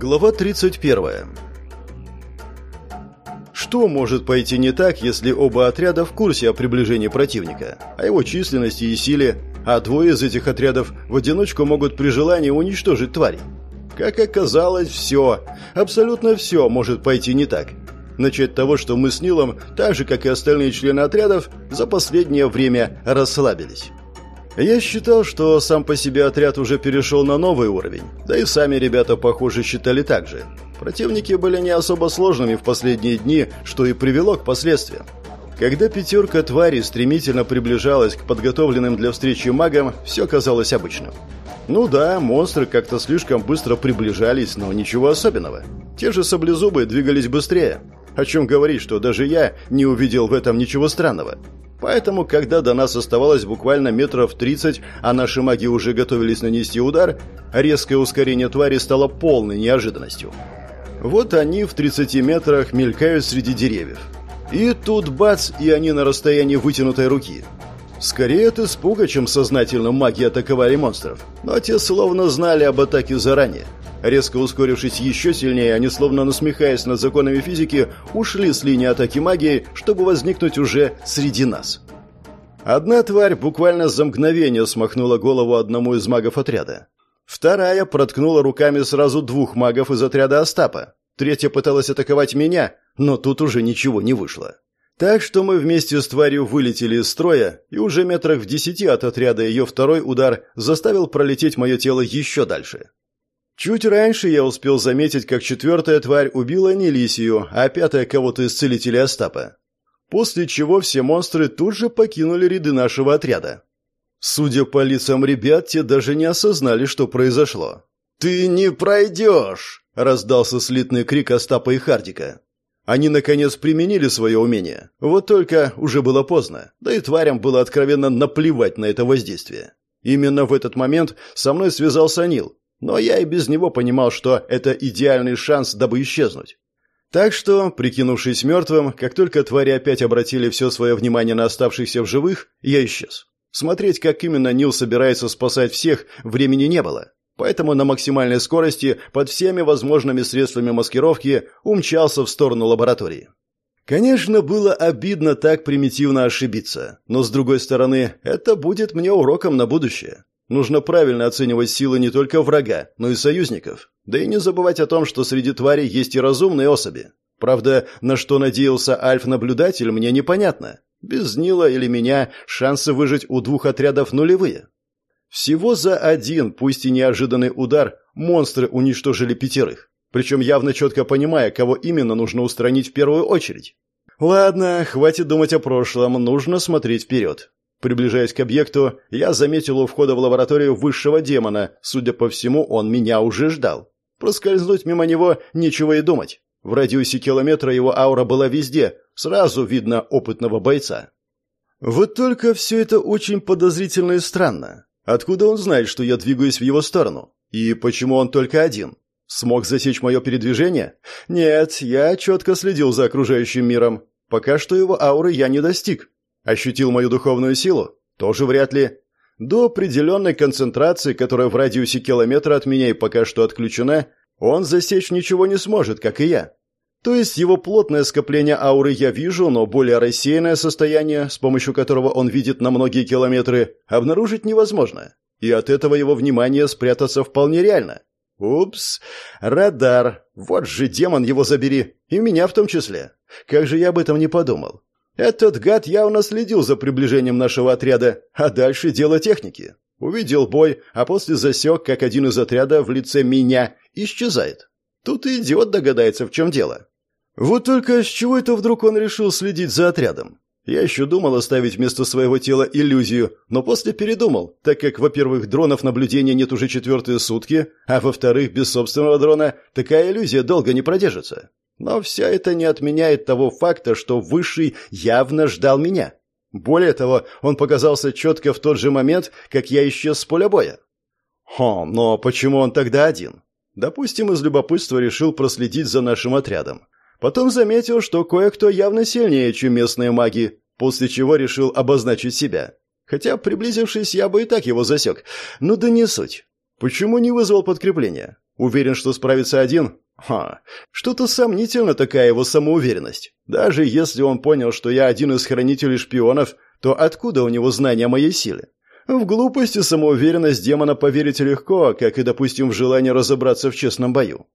Глава 31. Что может пойти не так, если оба отряда в курсе о приближении противника, о его численности и силе, а двое из этих отрядов в одиночку могут при желании уничтожить тварей? Как оказалось, все, абсолютно все может пойти не так. Начать того, что мы с Нилом, так же, как и остальные члены отрядов, за последнее время расслабились. Я считал, что сам по себе отряд уже перешел на новый уровень, да и сами ребята, похоже, считали так же. Противники были не особо сложными в последние дни, что и привело к последствиям. Когда пятерка тварей стремительно приближалась к подготовленным для встречи магам, все казалось обычным. Ну да, монстры как-то слишком быстро приближались, но ничего особенного. Те же саблезубы двигались быстрее. О чем говорить, что даже я не увидел в этом ничего странного. Поэтому, когда до нас оставалось буквально метров 30, а наши маги уже готовились нанести удар, резкое ускорение твари стало полной неожиданностью. Вот они в 30 метрах мелькают среди деревьев. И тут бац, и они на расстоянии вытянутой руки. Скорее от испуга, чем сознательно маги атаковали монстров. Но те словно знали об атаке заранее. Резко ускорившись еще сильнее, они, словно насмехаясь над законами физики, ушли с линии атаки магии, чтобы возникнуть уже среди нас. Одна тварь буквально за мгновение смахнула голову одному из магов отряда. Вторая проткнула руками сразу двух магов из отряда Остапа. Третья пыталась атаковать меня, но тут уже ничего не вышло. Так что мы вместе с тварью вылетели из строя, и уже метрах в десяти от отряда ее второй удар заставил пролететь мое тело еще дальше. Чуть раньше я успел заметить, как четвертая тварь убила не Лисию, а пятая кого-то из целителей Остапа. После чего все монстры тут же покинули ряды нашего отряда. Судя по лицам ребят, те даже не осознали, что произошло. «Ты не пройдешь!» – раздался слитный крик Остапа и Хардика. Они, наконец, применили свое умение. Вот только уже было поздно, да и тварям было откровенно наплевать на это воздействие. Именно в этот момент со мной связался Нил, но я и без него понимал, что это идеальный шанс, дабы исчезнуть. Так что, прикинувшись мертвым, как только твари опять обратили все свое внимание на оставшихся в живых, я исчез. Смотреть, как именно Нил собирается спасать всех, времени не было. Поэтому на максимальной скорости, под всеми возможными средствами маскировки, умчался в сторону лаборатории. Конечно, было обидно так примитивно ошибиться, но с другой стороны, это будет мне уроком на будущее. Нужно правильно оценивать силы не только врага, но и союзников. Да и не забывать о том, что среди тварей есть и разумные особи. Правда, на что надеялся Альф-наблюдатель, мне непонятно. Без Нила или меня шансы выжить у двух отрядов нулевые. Всего за один, пусть и неожиданный удар, монстры уничтожили пятерых. Причем явно четко понимая, кого именно нужно устранить в первую очередь. Ладно, хватит думать о прошлом, нужно смотреть вперед. Приближаясь к объекту, я заметил у входа в лабораторию высшего демона. Судя по всему, он меня уже ждал. Проскользнуть мимо него нечего и думать. В радиусе километра его аура была везде, сразу видно опытного бойца. Вот только все это очень подозрительно и странно. Откуда он знает, что я двигаюсь в его сторону? И почему он только один? Смог засечь мое передвижение? Нет, я четко следил за окружающим миром. Пока что его ауры я не достиг. Ощутил мою духовную силу? Тоже вряд ли. До определенной концентрации, которая в радиусе километра от меня и пока что отключена, он засечь ничего не сможет, как и я. То есть его плотное скопление ауры я вижу, но более рассеянное состояние, с помощью которого он видит на многие километры, обнаружить невозможно. И от этого его внимание спрятаться вполне реально. Упс, радар. Вот же демон его забери. И меня в том числе. Как же я об этом не подумал. Этот гад явно следил за приближением нашего отряда, а дальше дело техники. Увидел бой, а после засек, как один из отряда в лице меня исчезает. Тут и идиот догадается, в чем дело. Вот только с чего это вдруг он решил следить за отрядом? Я еще думал оставить вместо своего тела иллюзию, но после передумал, так как, во-первых, дронов наблюдения нет уже четвертые сутки, а во-вторых, без собственного дрона такая иллюзия долго не продержится. Но все это не отменяет того факта, что Высший явно ждал меня. Более того, он показался четко в тот же момент, как я исчез с поля боя. Хм, но почему он тогда один? Допустим, из любопытства решил проследить за нашим отрядом. Потом заметил, что кое-кто явно сильнее, чем местные маги, после чего решил обозначить себя. Хотя, приблизившись, я бы и так его засек. Ну да не суть. Почему не вызвал подкрепление? Уверен, что справится один? Ха, что-то сомнительно такая его самоуверенность. Даже если он понял, что я один из хранителей шпионов, то откуда у него знания о моей силе? В глупости самоуверенность демона поверить легко, как и, допустим, в желание разобраться в честном бою.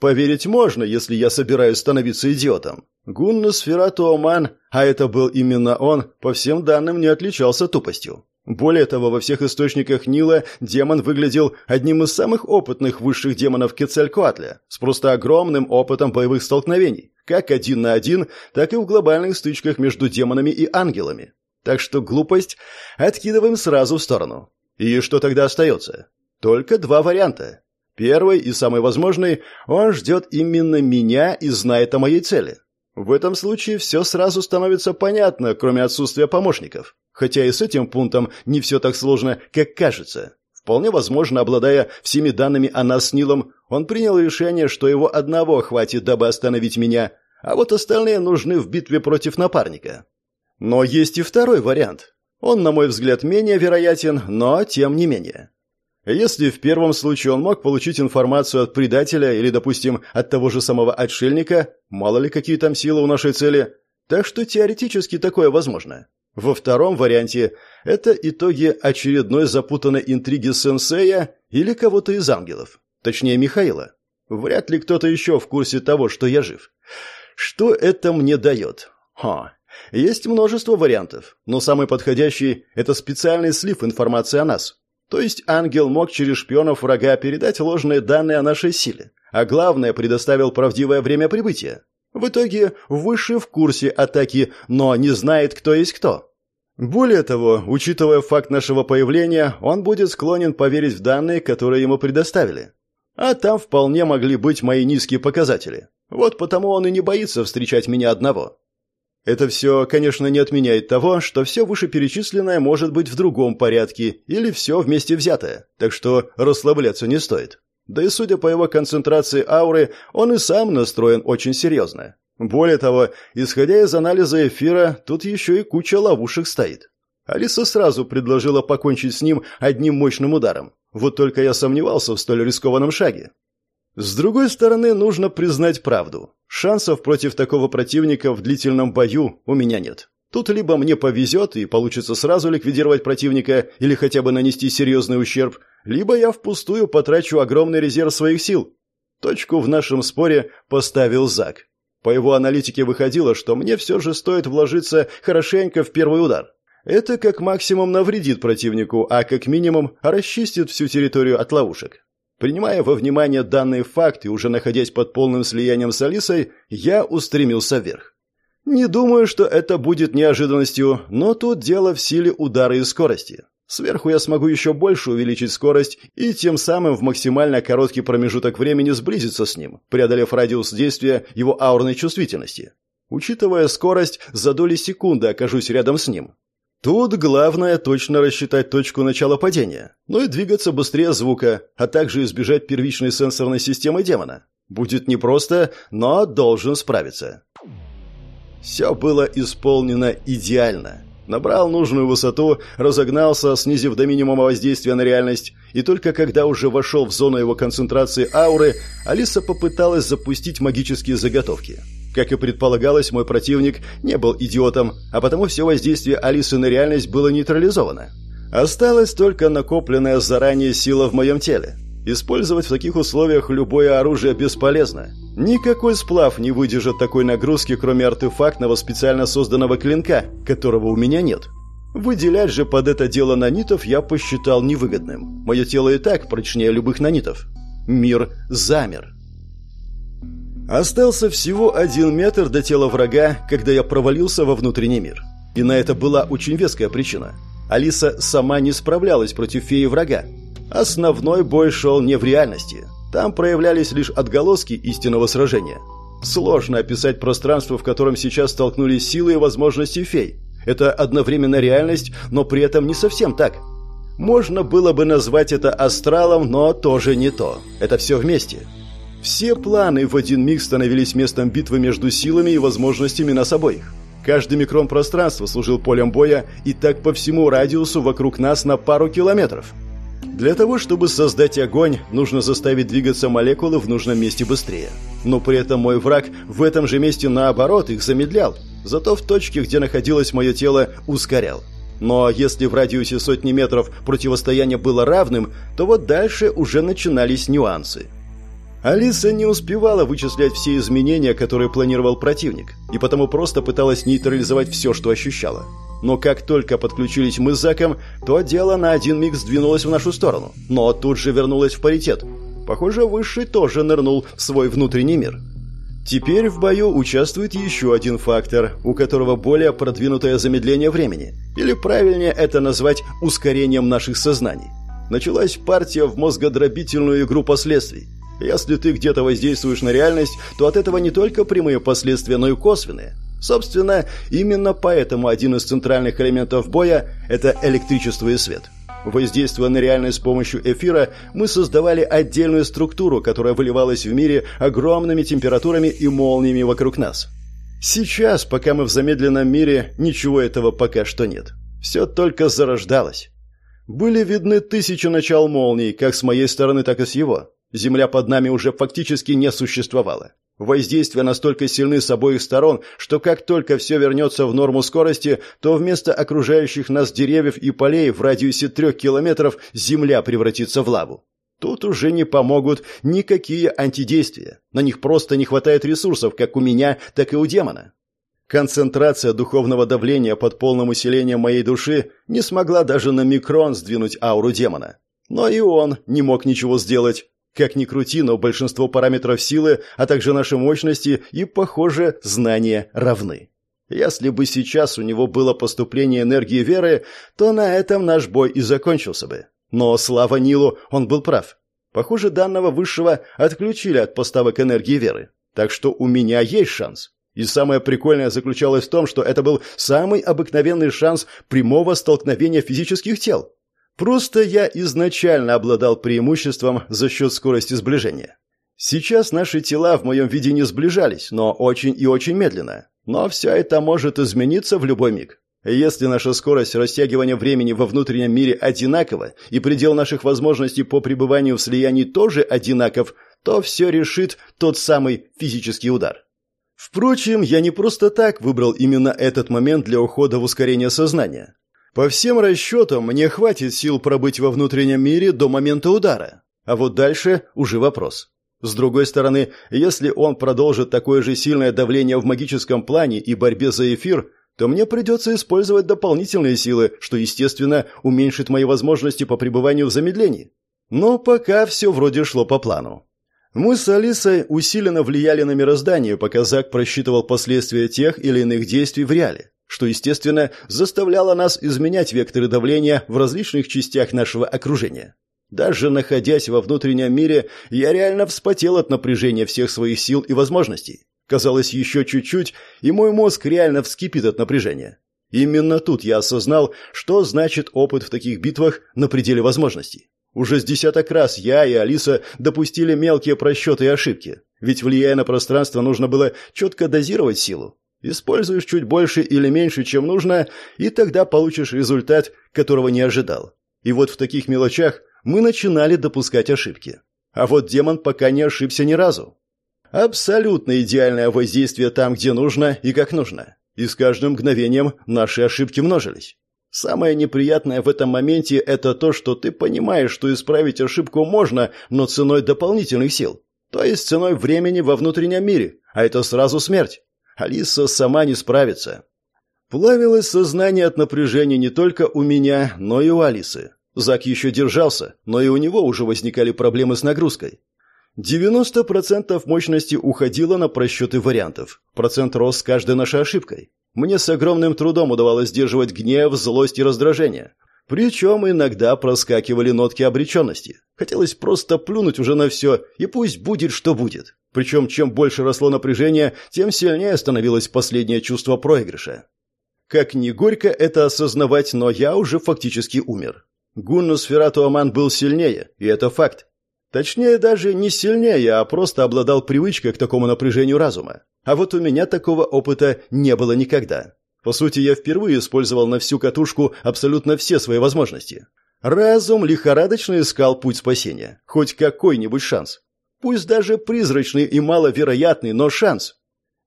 Поверить можно, если я собираюсь становиться идиотом. Гуннус Фератуоман, а это был именно он, по всем данным не отличался тупостью. Более того, во всех источниках Нила демон выглядел одним из самых опытных высших демонов Кецалькоатля, с просто огромным опытом боевых столкновений, как один на один, так и в глобальных стычках между демонами и ангелами. Так что глупость откидываем сразу в сторону. И что тогда остается? Только два варианта. Первый и самый возможный, он ждет именно меня и знает о моей цели. В этом случае все сразу становится понятно, кроме отсутствия помощников. Хотя и с этим пунктом не все так сложно, как кажется. Вполне возможно, обладая всеми данными о нас с Нилом, он принял решение, что его одного хватит, дабы остановить меня, а вот остальные нужны в битве против напарника. Но есть и второй вариант. Он, на мой взгляд, менее вероятен, но тем не менее. Если в первом случае он мог получить информацию от предателя или, допустим, от того же самого отшельника, мало ли какие там силы у нашей цели, так что теоретически такое возможно. Во втором варианте это итоги очередной запутанной интриги сенсея или кого-то из ангелов, точнее Михаила. Вряд ли кто-то еще в курсе того, что я жив. Что это мне дает? Ха, есть множество вариантов, но самый подходящий – это специальный слив информации о нас. То есть ангел мог через шпионов врага передать ложные данные о нашей силе, а главное – предоставил правдивое время прибытия. В итоге Высший в курсе атаки, но не знает, кто есть кто. Более того, учитывая факт нашего появления, он будет склонен поверить в данные, которые ему предоставили. А там вполне могли быть мои низкие показатели. Вот потому он и не боится встречать меня одного. Это все, конечно, не отменяет того, что все вышеперечисленное может быть в другом порядке или все вместе взятое, так что расслабляться не стоит. Да и судя по его концентрации ауры, он и сам настроен очень серьезно. Более того, исходя из анализа эфира, тут еще и куча ловушек стоит. Алиса сразу предложила покончить с ним одним мощным ударом. Вот только я сомневался в столь рискованном шаге. С другой стороны, нужно признать правду. Шансов против такого противника в длительном бою у меня нет. Тут либо мне повезет и получится сразу ликвидировать противника или хотя бы нанести серьезный ущерб, либо я впустую потрачу огромный резерв своих сил. Точку в нашем споре поставил Зак. По его аналитике выходило, что мне все же стоит вложиться хорошенько в первый удар. Это как максимум навредит противнику, а как минимум расчистит всю территорию от ловушек. Принимая во внимание данные факты, уже находясь под полным слиянием с Алисой, я устремился вверх. Не думаю, что это будет неожиданностью, но тут дело в силе удара и скорости. Сверху я смогу еще больше увеличить скорость и тем самым в максимально короткий промежуток времени сблизиться с ним, преодолев радиус действия его аурной чувствительности. Учитывая скорость, за доли секунды окажусь рядом с ним. Тут главное точно рассчитать точку начала падения, ну и двигаться быстрее звука, а также избежать первичной сенсорной системы демона. Будет непросто, но должен справиться. Все было исполнено идеально. Набрал нужную высоту, разогнался, снизив до минимума воздействия на реальность, и только когда уже вошел в зону его концентрации ауры, Алиса попыталась запустить магические заготовки. Как и предполагалось, мой противник не был идиотом, а потому все воздействие Алисы на реальность было нейтрализовано. Осталась только накопленная заранее сила в моем теле. Использовать в таких условиях любое оружие бесполезно. Никакой сплав не выдержит такой нагрузки, кроме артефактного специально созданного клинка, которого у меня нет. Выделять же под это дело нанитов я посчитал невыгодным. Мое тело и так прочнее любых нанитов. Мир замер. Остался всего один метр до тела врага, когда я провалился во внутренний мир. И на это была очень веская причина. Алиса сама не справлялась против феи врага. Основной бой шел не в реальности. Там проявлялись лишь отголоски истинного сражения. Сложно описать пространство, в котором сейчас столкнулись силы и возможности фей. Это одновременно реальность, но при этом не совсем так. Можно было бы назвать это астралом, но тоже не то. Это все вместе. Все планы в один миг становились местом битвы между силами и возможностями нас обоих. Каждый микрон пространства служил полем боя, и так по всему радиусу вокруг нас на пару километров. Для того, чтобы создать огонь, нужно заставить двигаться молекулы в нужном месте быстрее. Но при этом мой враг в этом же месте наоборот их замедлял, зато в точке, где находилось мое тело, ускорял. Но если в радиусе сотни метров противостояние было равным, то вот дальше уже начинались нюансы. Алиса не успевала вычислять все изменения, которые планировал противник, и потому просто пыталась нейтрализовать все, что ощущала. Но как только подключились мы с Заком, то дело на один миг сдвинулось в нашу сторону, но тут же вернулось в паритет. Похоже, Высший тоже нырнул в свой внутренний мир. Теперь в бою участвует еще один фактор, у которого более продвинутое замедление времени, или правильнее это назвать ускорением наших сознаний. Началась партия в мозгодробительную игру последствий. Если ты где-то воздействуешь на реальность, то от этого не только прямые последствия, но и косвенные. Собственно, именно поэтому один из центральных элементов боя – это электричество и свет. Воздействуя на реальность с помощью эфира, мы создавали отдельную структуру, которая выливалась в мире огромными температурами и молниями вокруг нас. Сейчас, пока мы в замедленном мире, ничего этого пока что нет. Все только зарождалось. Были видны тысячи начал молний, как с моей стороны, так и с его. Земля под нами уже фактически не существовала. Воздействия настолько сильны с обоих сторон, что как только все вернется в норму скорости, то вместо окружающих нас деревьев и полей в радиусе трех километров земля превратится в лаву. Тут уже не помогут никакие антидействия. На них просто не хватает ресурсов, как у меня, так и у демона. Концентрация духовного давления под полным усилением моей души не смогла даже на микрон сдвинуть ауру демона. Но и он не мог ничего сделать. Как ни крути, но большинство параметров силы, а также нашей мощности и, похоже, знания равны. Если бы сейчас у него было поступление энергии веры, то на этом наш бой и закончился бы. Но, слава Нилу, он был прав. Похоже, данного высшего отключили от поставок энергии веры. Так что у меня есть шанс. И самое прикольное заключалось в том, что это был самый обыкновенный шанс прямого столкновения физических тел. Просто я изначально обладал преимуществом за счет скорости сближения. Сейчас наши тела в моем виде не сближались, но очень и очень медленно. Но все это может измениться в любой миг. Если наша скорость растягивания времени во внутреннем мире одинакова, и предел наших возможностей по пребыванию в слиянии тоже одинаков, то все решит тот самый физический удар. Впрочем, я не просто так выбрал именно этот момент для ухода в ускорение сознания. По всем расчетам, мне хватит сил пробыть во внутреннем мире до момента удара. А вот дальше уже вопрос. С другой стороны, если он продолжит такое же сильное давление в магическом плане и борьбе за эфир, то мне придется использовать дополнительные силы, что, естественно, уменьшит мои возможности по пребыванию в замедлении. Но пока все вроде шло по плану. Мы с Алисой усиленно влияли на мироздание, пока Зак просчитывал последствия тех или иных действий в реале что, естественно, заставляло нас изменять векторы давления в различных частях нашего окружения. Даже находясь во внутреннем мире, я реально вспотел от напряжения всех своих сил и возможностей. Казалось, еще чуть-чуть, и мой мозг реально вскипит от напряжения. Именно тут я осознал, что значит опыт в таких битвах на пределе возможностей. Уже с десяток раз я и Алиса допустили мелкие просчеты и ошибки, ведь, влияя на пространство, нужно было четко дозировать силу, Используешь чуть больше или меньше, чем нужно, и тогда получишь результат, которого не ожидал. И вот в таких мелочах мы начинали допускать ошибки. А вот демон пока не ошибся ни разу. Абсолютно идеальное воздействие там, где нужно и как нужно. И с каждым мгновением наши ошибки множились. Самое неприятное в этом моменте это то, что ты понимаешь, что исправить ошибку можно, но ценой дополнительных сил. То есть ценой времени во внутреннем мире, а это сразу смерть. Алиса сама не справится. Плавилось сознание от напряжения не только у меня, но и у Алисы. Зак еще держался, но и у него уже возникали проблемы с нагрузкой. 90% мощности уходило на просчеты вариантов. Процент рос с каждой нашей ошибкой. Мне с огромным трудом удавалось сдерживать гнев, злость и раздражение. Причем иногда проскакивали нотки обреченности. Хотелось просто плюнуть уже на все, и пусть будет, что будет. Причем, чем больше росло напряжение, тем сильнее становилось последнее чувство проигрыша. Как ни горько это осознавать, но я уже фактически умер. Гуннус Фератуаман был сильнее, и это факт. Точнее, даже не сильнее, а просто обладал привычкой к такому напряжению разума. А вот у меня такого опыта не было никогда. По сути, я впервые использовал на всю катушку абсолютно все свои возможности. Разум лихорадочно искал путь спасения. Хоть какой-нибудь шанс. Пусть даже призрачный и маловероятный, но шанс.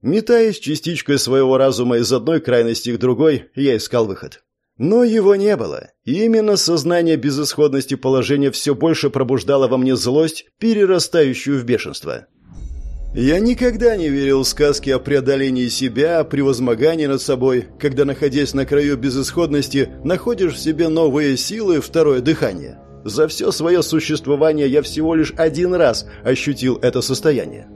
Метаясь частичкой своего разума из одной крайности к другой, я искал выход. Но его не было. И именно сознание безысходности положения все больше пробуждало во мне злость, перерастающую в бешенство. Я никогда не верил в сказки о преодолении себя, о превозмогании над собой, когда, находясь на краю безысходности, находишь в себе новые силы, второе дыхание. За все свое существование я всего лишь один раз ощутил это состояние.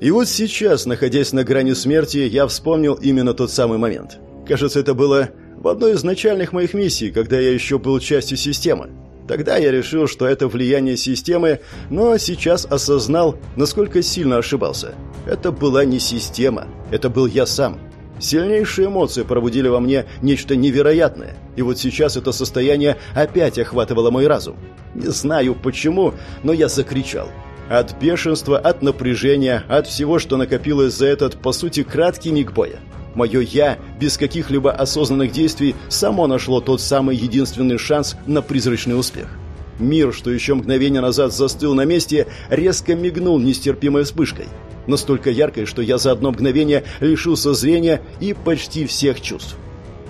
И вот сейчас, находясь на грани смерти, я вспомнил именно тот самый момент. Кажется, это было в одной из начальных моих миссий, когда я еще был частью системы. Тогда я решил, что это влияние системы, но сейчас осознал, насколько сильно ошибался. Это была не система, это был я сам. Сильнейшие эмоции пробудили во мне нечто невероятное, и вот сейчас это состояние опять охватывало мой разум. Не знаю почему, но я закричал. От бешенства, от напряжения, от всего, что накопилось за этот, по сути, краткий миг боя. Мое «я» без каких-либо осознанных действий само нашло тот самый единственный шанс на призрачный успех. Мир, что еще мгновение назад застыл на месте, резко мигнул нестерпимой вспышкой. Настолько яркой, что я за одно мгновение лишился зрения и почти всех чувств.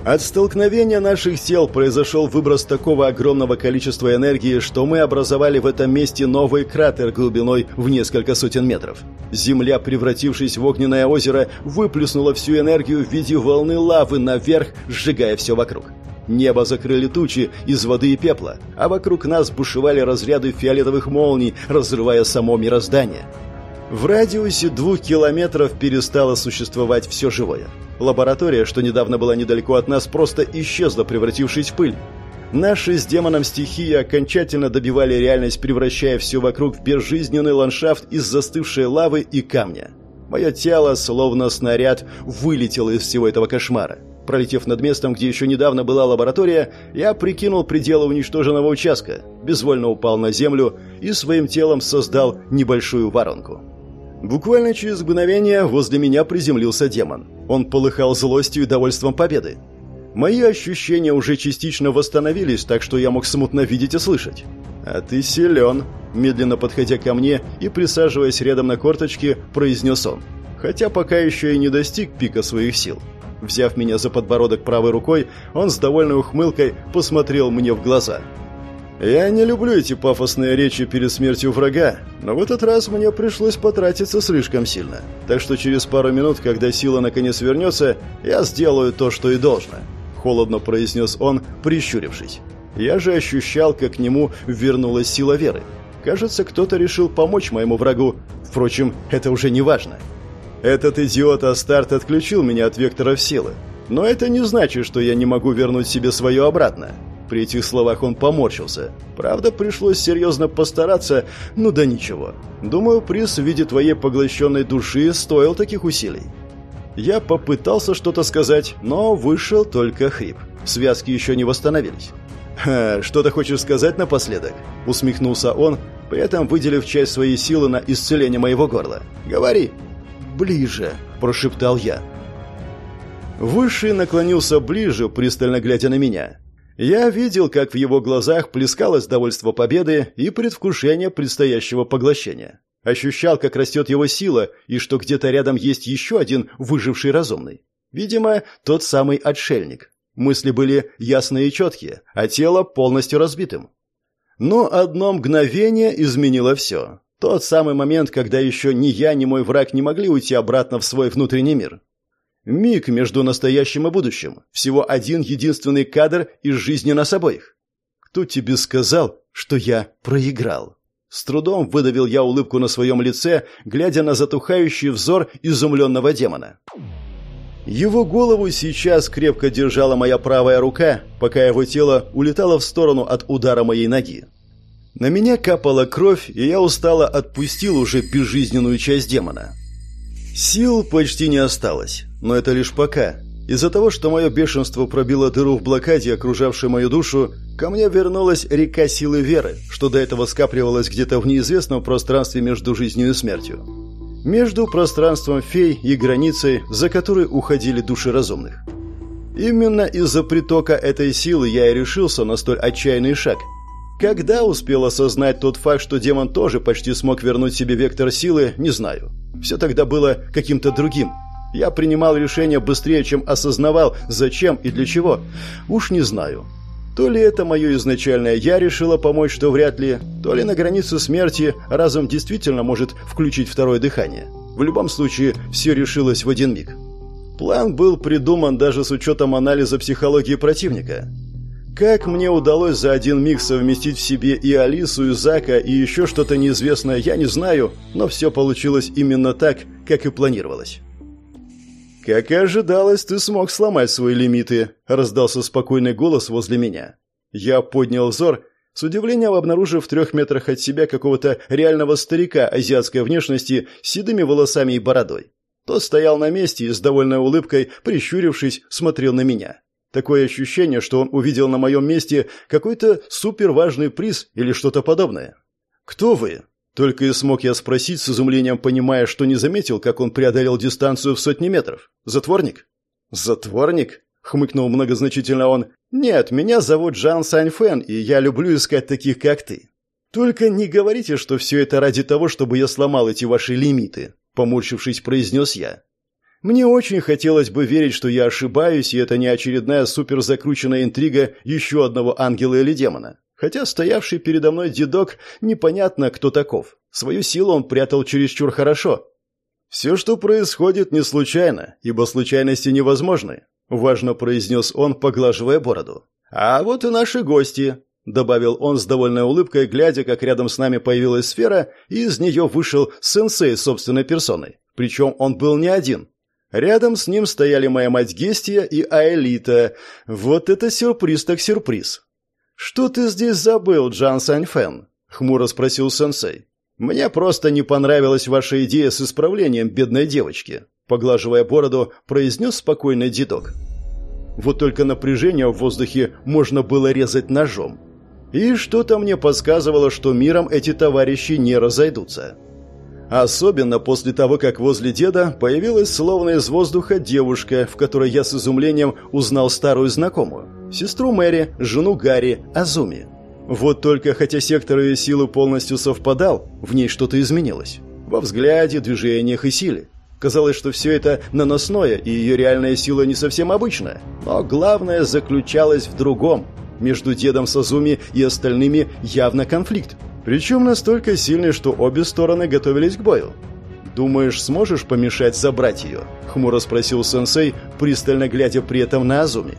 От столкновения наших тел произошел выброс такого огромного количества энергии, что мы образовали в этом месте новый кратер глубиной в несколько сотен метров. Земля, превратившись в огненное озеро, выплеснула всю энергию в виде волны лавы наверх, сжигая все вокруг. Небо закрыли тучи из воды и пепла, а вокруг нас бушевали разряды фиолетовых молний, разрывая само мироздание. В радиусе двух километров перестало существовать все живое. Лаборатория, что недавно была недалеко от нас, просто исчезла, превратившись в пыль. Наши с демоном стихии окончательно добивали реальность, превращая все вокруг в безжизненный ландшафт из застывшей лавы и камня. Мое тело, словно снаряд, вылетело из всего этого кошмара. Пролетев над местом, где еще недавно была лаборатория, я прикинул пределы уничтоженного участка, безвольно упал на землю и своим телом создал небольшую воронку. Буквально через мгновение возле меня приземлился демон. Он полыхал злостью и довольством победы. Мои ощущения уже частично восстановились, так что я мог смутно видеть и слышать. «А ты силен», — медленно подходя ко мне и присаживаясь рядом на корточки, произнес он. Хотя пока еще и не достиг пика своих сил. Взяв меня за подбородок правой рукой, он с довольной ухмылкой посмотрел мне в глаза — я не люблю эти пафосные речи перед смертью врага, но в этот раз мне пришлось потратиться слишком сильно. Так что через пару минут, когда сила наконец вернется, я сделаю то, что и должно», — холодно произнес он, прищурившись. Я же ощущал, как к нему вернулась сила веры. Кажется, кто-то решил помочь моему врагу. Впрочем, это уже не важно. Этот идиот Астарт отключил меня от векторов силы. Но это не значит, что я не могу вернуть себе свое обратно. При этих словах он поморщился. Правда, пришлось серьезно постараться, ну да ничего. Думаю, приз в виде твоей поглощенной души стоил таких усилий. Я попытался что-то сказать, но вышел только хрип. Связки еще не восстановились. «Что ты хочешь сказать напоследок?» — усмехнулся он, при этом выделив часть своей силы на исцеление моего горла. «Говори!» «Ближе!» — прошептал я. Высший наклонился ближе, пристально глядя на меня. Я видел, как в его глазах плескалось довольство победы и предвкушение предстоящего поглощения. Ощущал, как растет его сила, и что где-то рядом есть еще один выживший разумный. Видимо, тот самый отшельник. Мысли были ясные и четкие, а тело полностью разбитым. Но одно мгновение изменило все. Тот самый момент, когда еще ни я, ни мой враг не могли уйти обратно в свой внутренний мир. Миг между настоящим и будущим. Всего один единственный кадр из жизни нас обоих. Кто тебе сказал, что я проиграл? С трудом выдавил я улыбку на своем лице, глядя на затухающий взор изумленного демона. Его голову сейчас крепко держала моя правая рука, пока его тело улетало в сторону от удара моей ноги. На меня капала кровь, и я устало отпустил уже безжизненную часть демона. Сил почти не осталось, но это лишь пока. Из-за того, что мое бешенство пробило дыру в блокаде, окружавшей мою душу, ко мне вернулась река силы веры, что до этого скапливалась где-то в неизвестном пространстве между жизнью и смертью. Между пространством фей и границей, за которой уходили души разумных. Именно из-за притока этой силы я и решился на столь отчаянный шаг. Когда успел осознать тот факт, что демон тоже почти смог вернуть себе вектор силы, не знаю. Все тогда было каким-то другим. Я принимал решение быстрее, чем осознавал, зачем и для чего. Уж не знаю. То ли это мое изначальное «я» решила помочь, что вряд ли, то ли на границе смерти разум действительно может включить второе дыхание. В любом случае, все решилось в один миг. План был придуман даже с учетом анализа психологии противника. Как мне удалось за один миг совместить в себе и Алису, и Зака, и еще что-то неизвестное, я не знаю, но все получилось именно так, как и планировалось. «Как и ожидалось, ты смог сломать свои лимиты», – раздался спокойный голос возле меня. Я поднял взор, с удивлением обнаружив в трех метрах от себя какого-то реального старика азиатской внешности с седыми волосами и бородой. Тот стоял на месте и с довольной улыбкой, прищурившись, смотрел на меня. Такое ощущение, что он увидел на моем месте какой-то суперважный приз или что-то подобное. «Кто вы?» Только и смог я спросить с изумлением, понимая, что не заметил, как он преодолел дистанцию в сотни метров. «Затворник?» «Затворник?» — хмыкнул многозначительно он. «Нет, меня зовут Джан Саньфэн, и я люблю искать таких, как ты. Только не говорите, что все это ради того, чтобы я сломал эти ваши лимиты», — поморщившись, произнес я. Мне очень хотелось бы верить, что я ошибаюсь, и это не очередная суперзакрученная интрига еще одного ангела или демона. Хотя стоявший передо мной дедок непонятно, кто таков. Свою силу он прятал чересчур хорошо. «Все, что происходит, не случайно, ибо случайности невозможны», — важно произнес он, поглаживая бороду. «А вот и наши гости», — добавил он с довольной улыбкой, глядя, как рядом с нами появилась сфера, и из нее вышел сенсей собственной персоной. Причем он был не один. Рядом с ним стояли моя мать Гестия и Аэлита. Вот это сюрприз так сюрприз. «Что ты здесь забыл, Джан Саньфэн?» — хмуро спросил сенсей. «Мне просто не понравилась ваша идея с исправлением бедной девочки», — поглаживая бороду, произнес спокойный дедок. Вот только напряжение в воздухе можно было резать ножом. И что-то мне подсказывало, что миром эти товарищи не разойдутся. Особенно после того, как возле деда появилась словно из воздуха девушка, в которой я с изумлением узнал старую знакомую. Сестру Мэри, жену Гарри, Азуми. Вот только хотя сектор ее силы полностью совпадал, в ней что-то изменилось. Во взгляде, движениях и силе. Казалось, что все это наносное, и ее реальная сила не совсем обычная. Но главное заключалось в другом. Между дедом Сазуми и остальными явно конфликт. Причем настолько сильный, что обе стороны готовились к бою. «Думаешь, сможешь помешать забрать ее?» — хмуро спросил сенсей, пристально глядя при этом на Азуми.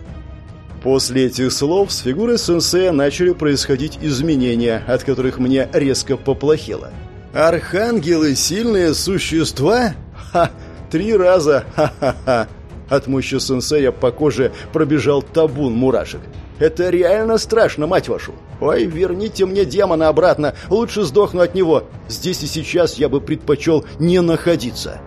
После этих слов с фигурой сенсея начали происходить изменения, от которых мне резко поплохело. «Архангелы — сильные существа? Ха! Три раза! Ха-ха-ха!» От мощи сенсея по коже пробежал табун мурашек. Это реально страшно, мать вашу. Ой, верните мне демона обратно, лучше сдохну от него. Здесь и сейчас я бы предпочел не находиться.